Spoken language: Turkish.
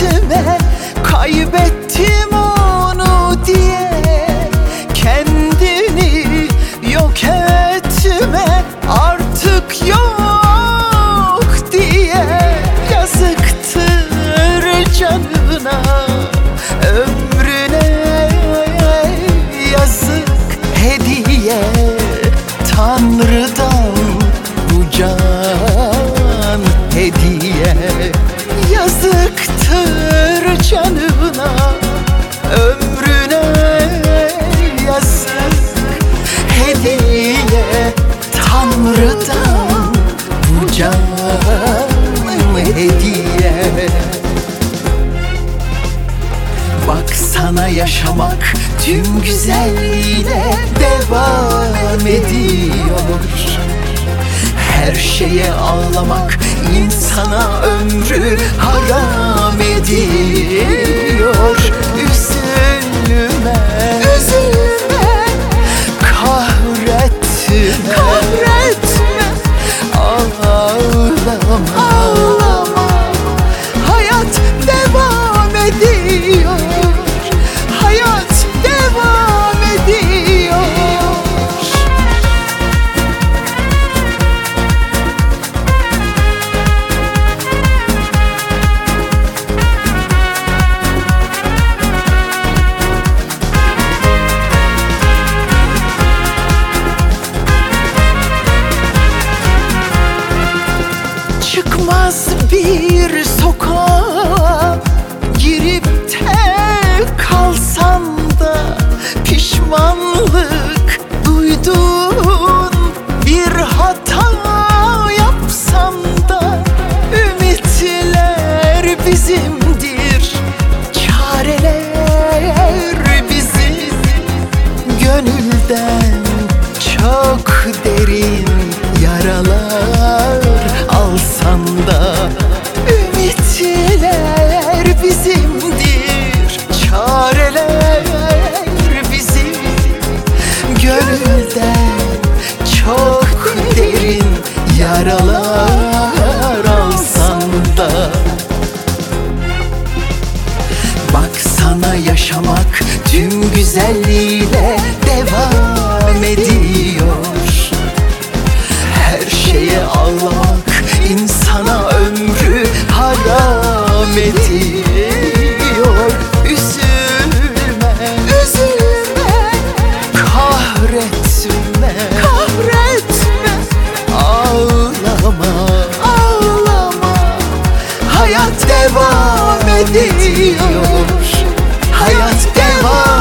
yüzüme canına ömrüne yazık. Hediye Tanrı'dan bu can hediye. Bak sana yaşamak tüm güzelliğiyle devam ediyor Her şeye ağlamak insana ömrü haram ediyor You. Gönülden çok derin yaralar alsan da. Bak sana yaşamak tüm güzelliğiyle devam Hayat devam ediyor. Hayat devam